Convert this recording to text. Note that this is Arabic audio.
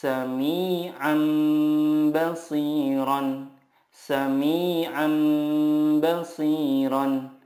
سميعا بصيرا سميعا بصيرا.